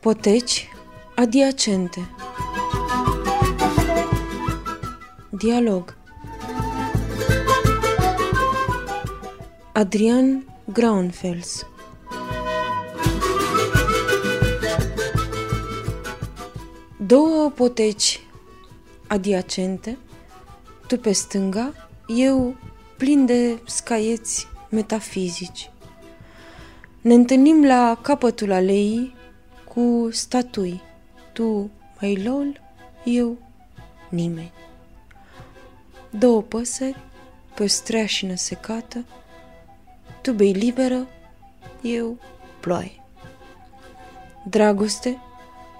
Poteci adiacente. Dialog. Adrian Graunfels. Două poteci adiacente, tu pe stânga, eu plin de scaieți metafizici. Ne întâlnim la capătul aleii cu statui. Tu mai lol, eu nimeni. Două păsări pe o streașină secată, tu bei liberă, eu ploaie. Dragoste,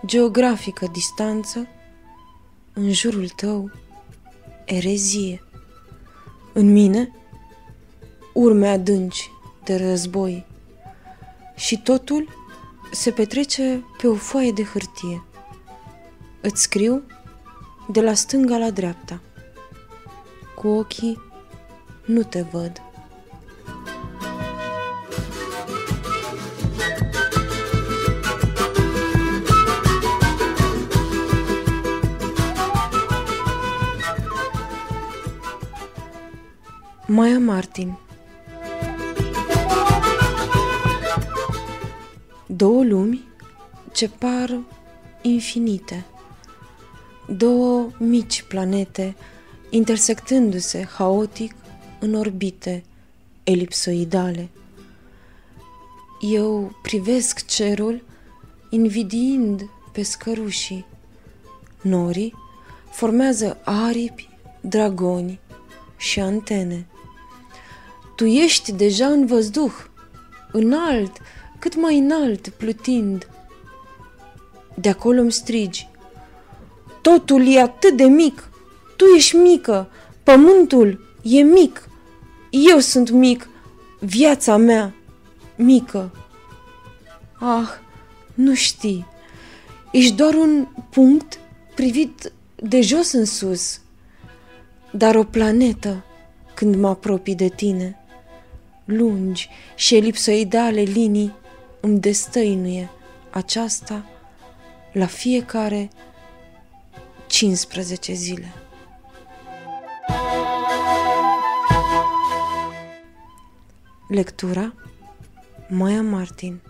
geografică distanță, în jurul tău erezie. În mine, urme adânci de război și totul se petrece pe o foaie de hârtie. Îți scriu de la stânga la dreapta. Cu ochii nu te văd. Maya Martin Două lumi ce par infinite, două mici planete intersectându-se haotic în orbite elipsoidale. Eu privesc cerul invidiind pe scărușii. Norii formează aripi, dragoni și antene. Tu ești deja în văzduh, înalt, cât mai înalt, plutind. De acolo îmi strigi. Totul e atât de mic, tu ești mică, pământul e mic, eu sunt mic, viața mea mică. Ah, nu știi, ești doar un punct privit de jos în sus, dar o planetă când mă apropii de tine. Lungi și elipsoidale linii îmi destăinuie aceasta la fiecare 15 zile. Lectura Maya Martin